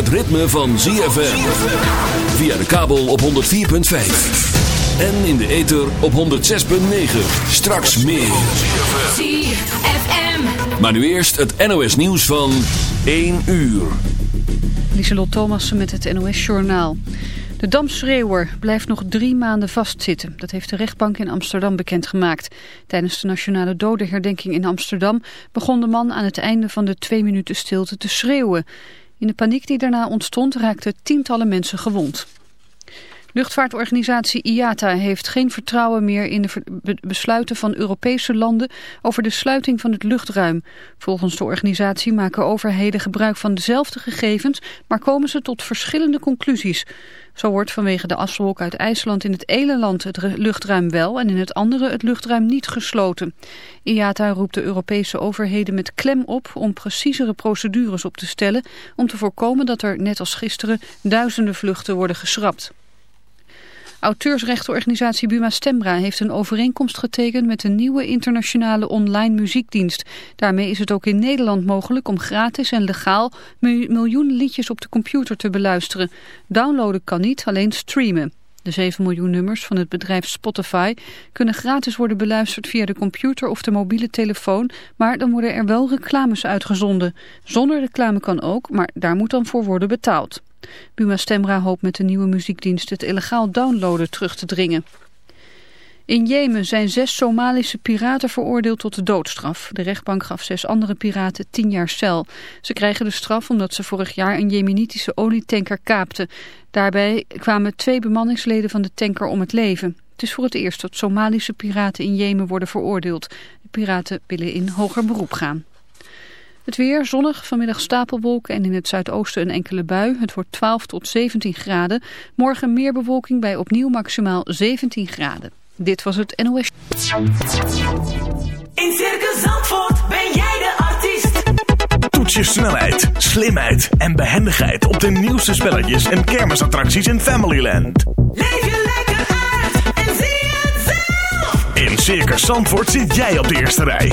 het ritme van ZFM. Via de kabel op 104.5. En in de ether op 106.9. Straks meer. ZFM. Maar nu eerst het NOS nieuws van 1 uur. Lieselot Thomassen met het NOS-journaal. De damschreeuwer blijft nog drie maanden vastzitten. Dat heeft de rechtbank in Amsterdam bekendgemaakt. Tijdens de nationale dodenherdenking in Amsterdam... begon de man aan het einde van de twee minuten stilte te schreeuwen. In de paniek die daarna ontstond raakten tientallen mensen gewond. Luchtvaartorganisatie IATA heeft geen vertrouwen meer in de besluiten van Europese landen over de sluiting van het luchtruim. Volgens de organisatie maken overheden gebruik van dezelfde gegevens, maar komen ze tot verschillende conclusies. Zo wordt vanwege de aswolk uit IJsland in het ene land het luchtruim wel en in het andere het luchtruim niet gesloten. IATA roept de Europese overheden met klem op om preciezere procedures op te stellen om te voorkomen dat er, net als gisteren, duizenden vluchten worden geschrapt. Auteursrechtenorganisatie Buma Stemra heeft een overeenkomst getekend met een nieuwe internationale online muziekdienst. Daarmee is het ook in Nederland mogelijk om gratis en legaal miljoenen liedjes op de computer te beluisteren. Downloaden kan niet, alleen streamen. De 7 miljoen nummers van het bedrijf Spotify kunnen gratis worden beluisterd via de computer of de mobiele telefoon, maar dan worden er wel reclames uitgezonden. Zonder reclame kan ook, maar daar moet dan voor worden betaald. Buma Stemra hoopt met de nieuwe muziekdienst het illegaal downloaden terug te dringen. In Jemen zijn zes Somalische piraten veroordeeld tot de doodstraf. De rechtbank gaf zes andere piraten tien jaar cel. Ze krijgen de straf omdat ze vorig jaar een jemenitische olietanker kaapten. Daarbij kwamen twee bemanningsleden van de tanker om het leven. Het is voor het eerst dat Somalische piraten in Jemen worden veroordeeld. De piraten willen in hoger beroep gaan. Het weer zonnig, vanmiddag stapelwolken en in het zuidoosten een enkele bui. Het wordt 12 tot 17 graden. Morgen meer bewolking bij opnieuw maximaal 17 graden. Dit was het NOS. In Circus Zandvoort ben jij de artiest. Toets je snelheid, slimheid en behendigheid op de nieuwste spelletjes en kermisattracties in Familyland. Leef je lekker uit en zie het zelf. In Circus Zandvoort zit jij op de eerste rij.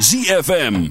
ZFM.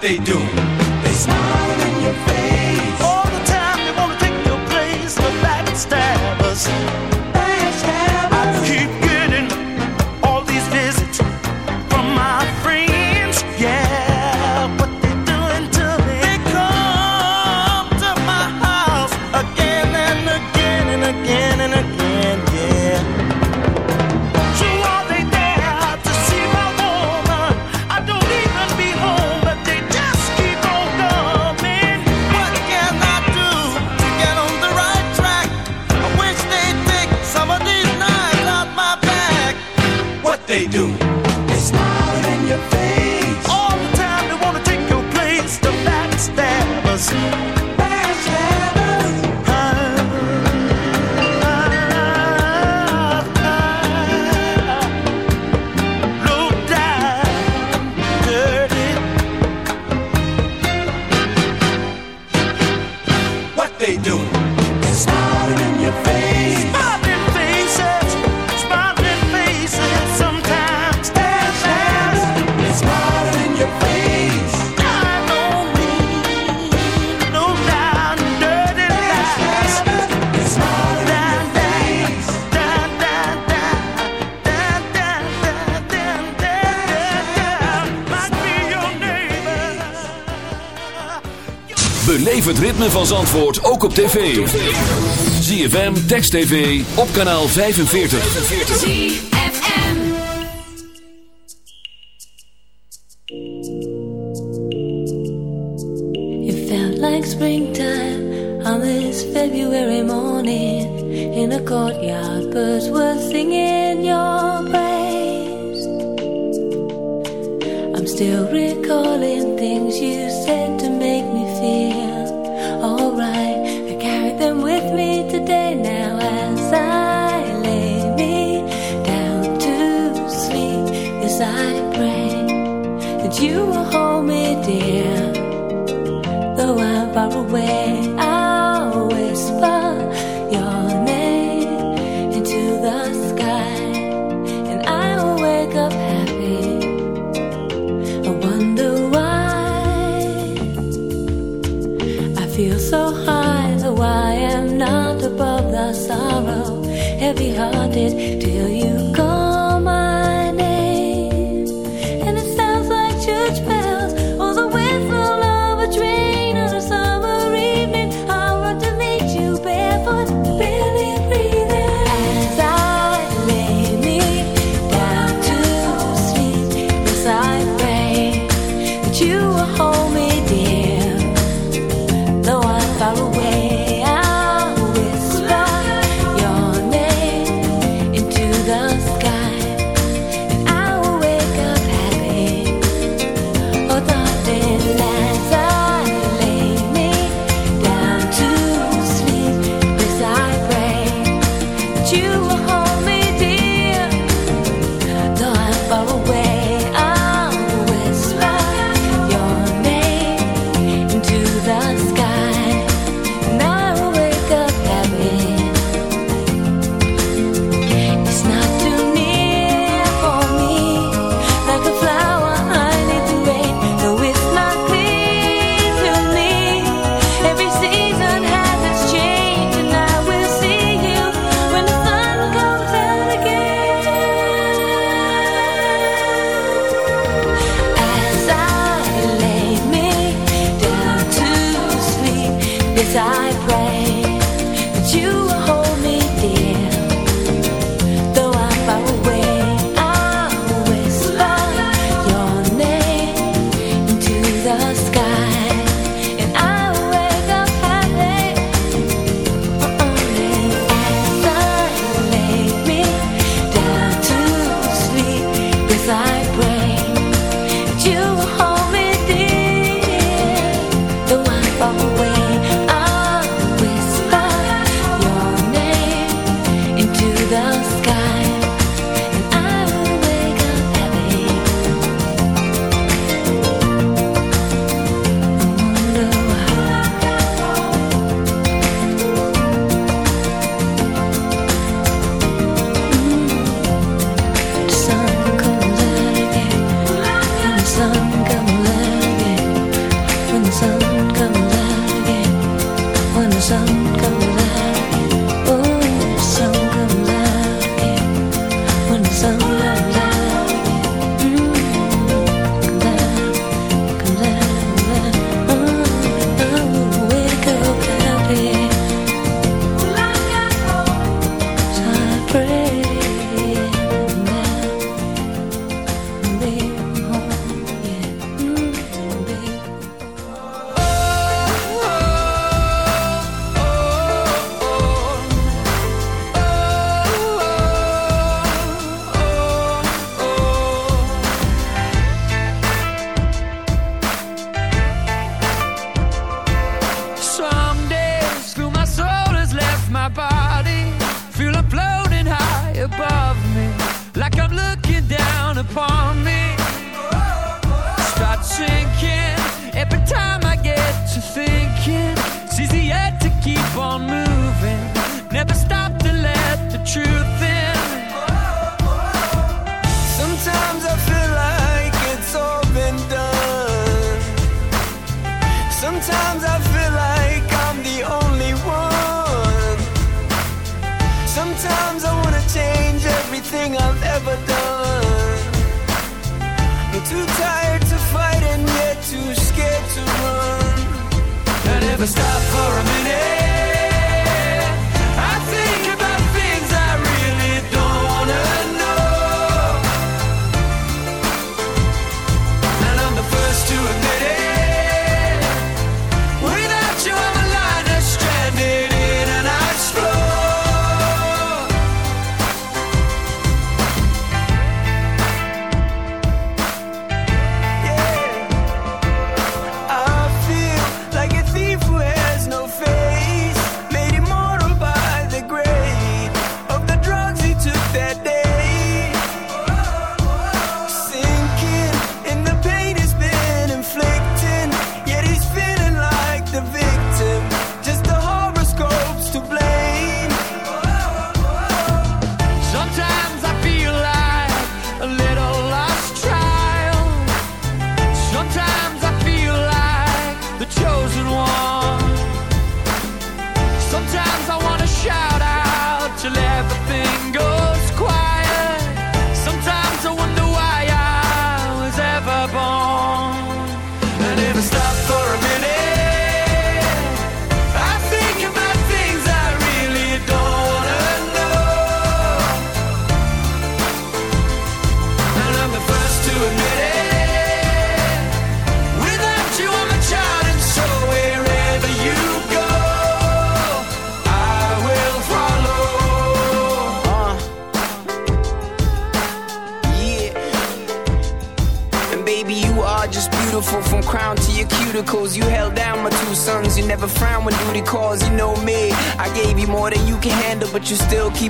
they do. They smile. van Zandvoort ook op tv. ZFM, Text TV, op kanaal 45. ZFM It felt like springtime on this February morning. In a courtyard, birds were singing your praise. I'm still recalling things you said. away.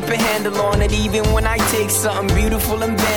keep a handle on it even when I take something beautiful and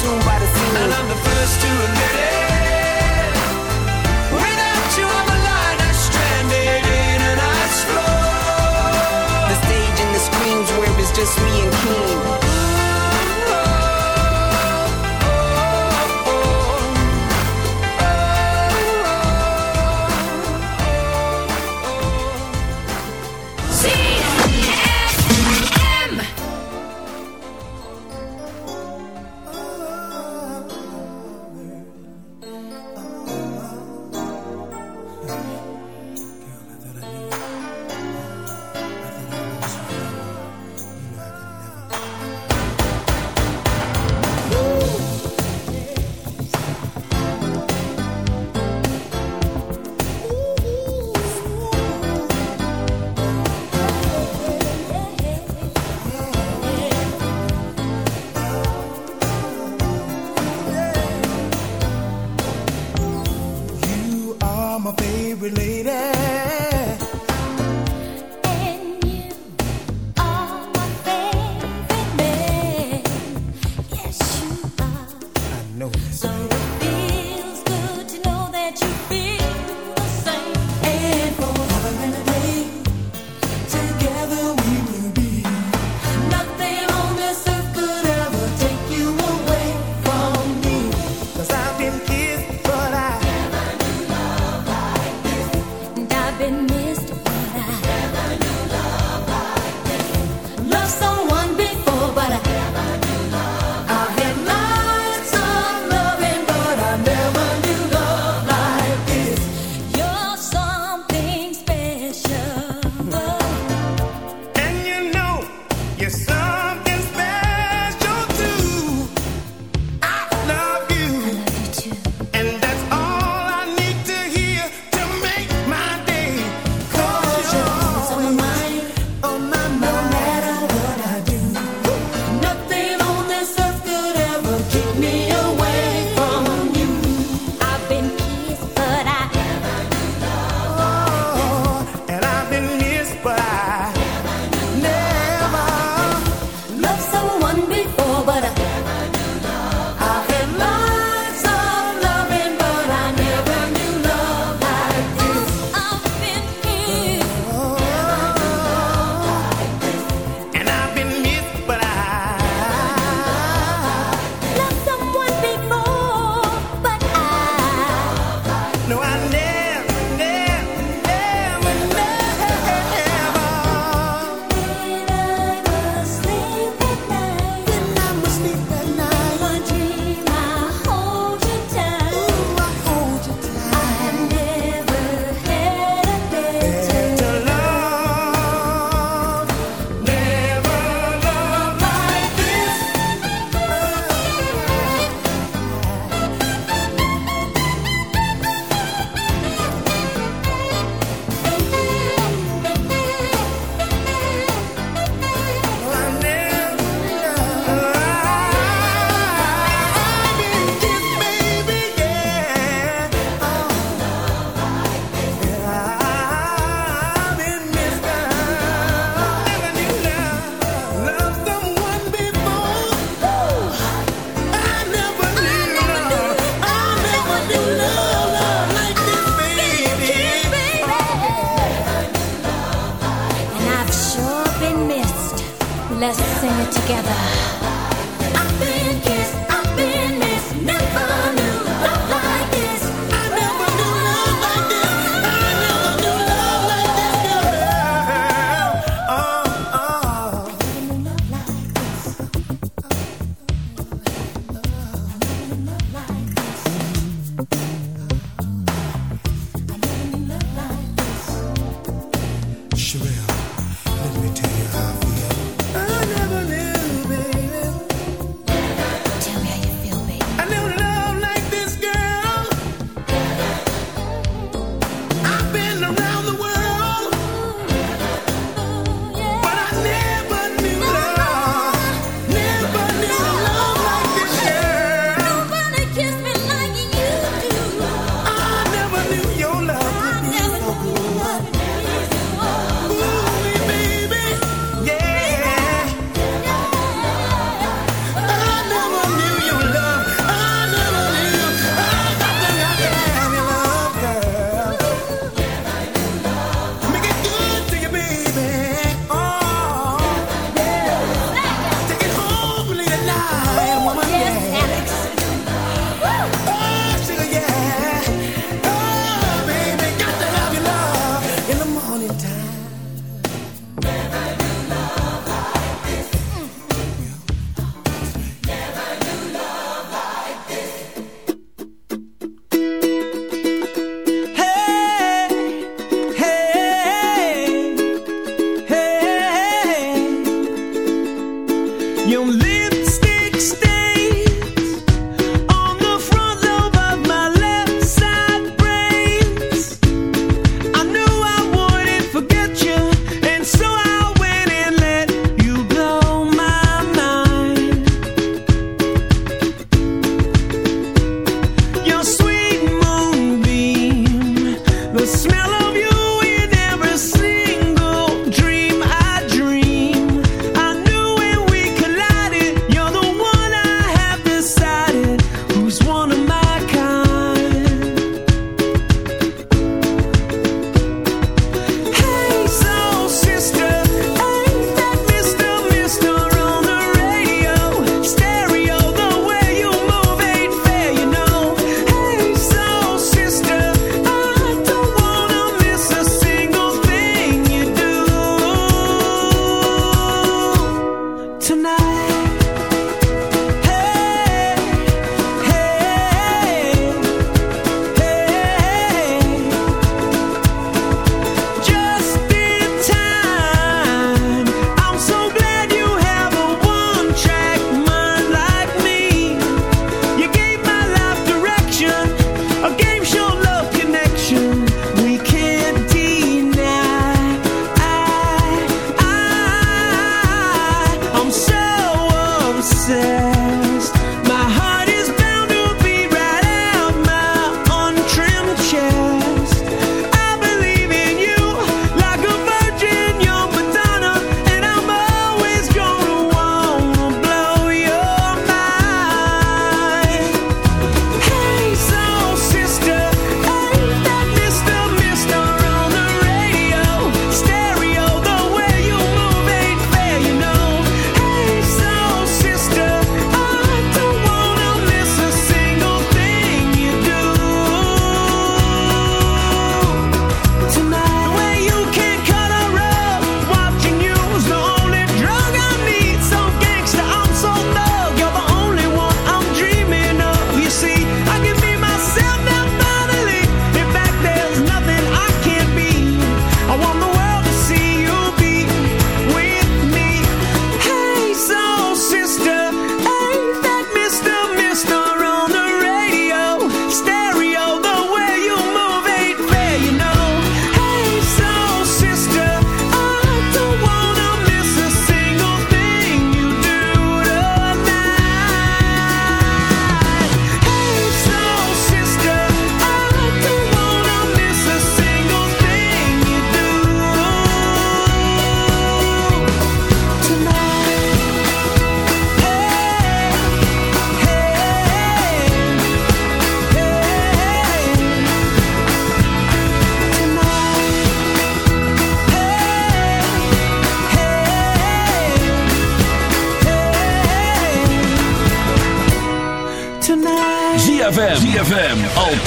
consumed by the scene. And I'm the first to admit it. Without you stranded in an ice. The stage and the where it's just me and Keen.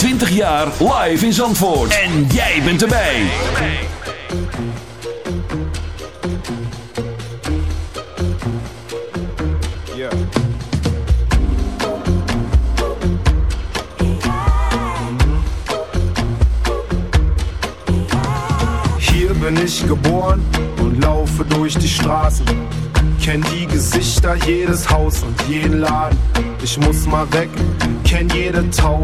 20 jaar live in Zandvoort. En jij bent erbij. Hier bin ich geboren und laufe durch die Straßen. Kenn die Gesichter, jedes Haus und jeden Laden. Ich muss mal weg,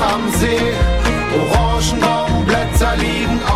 Am See. Orangenbaumblätter liegen auf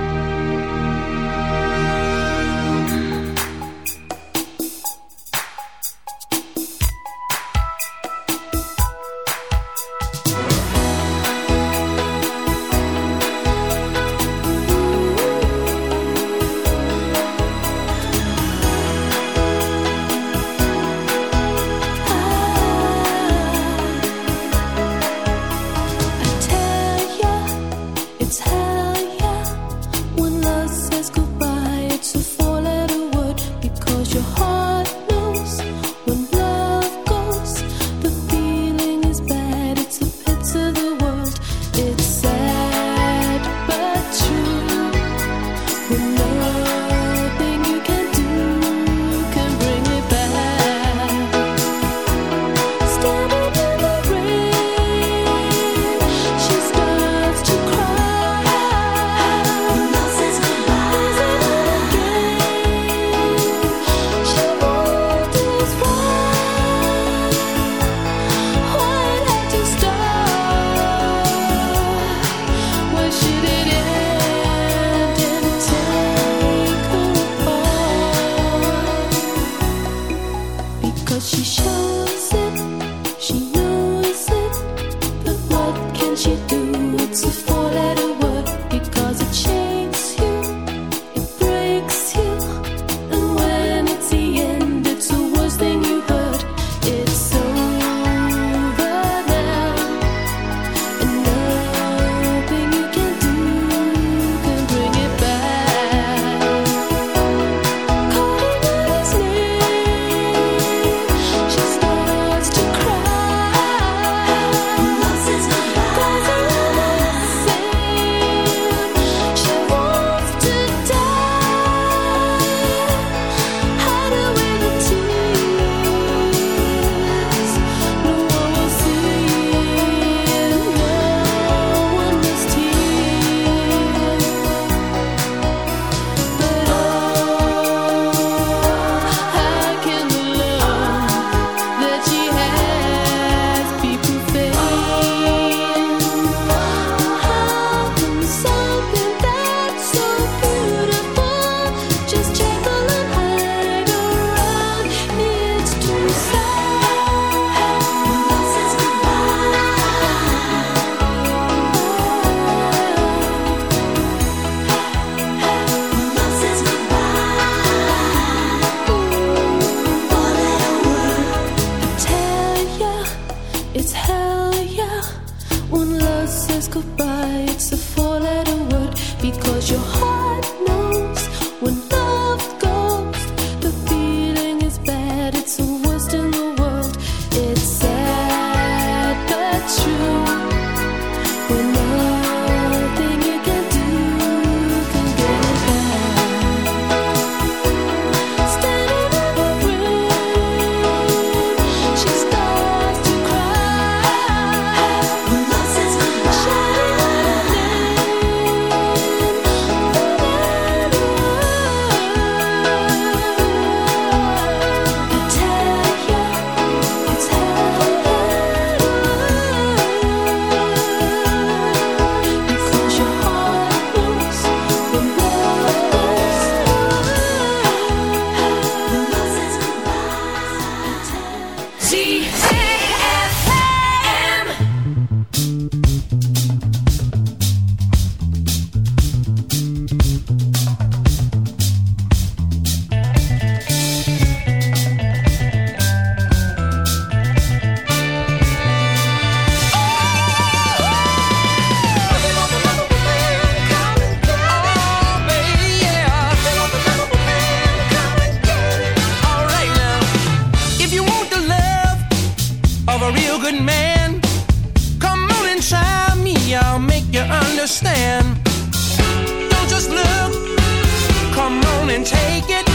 take it.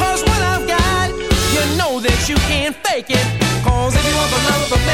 Cause what I've got, you know that you can't fake it. Cause if you want the love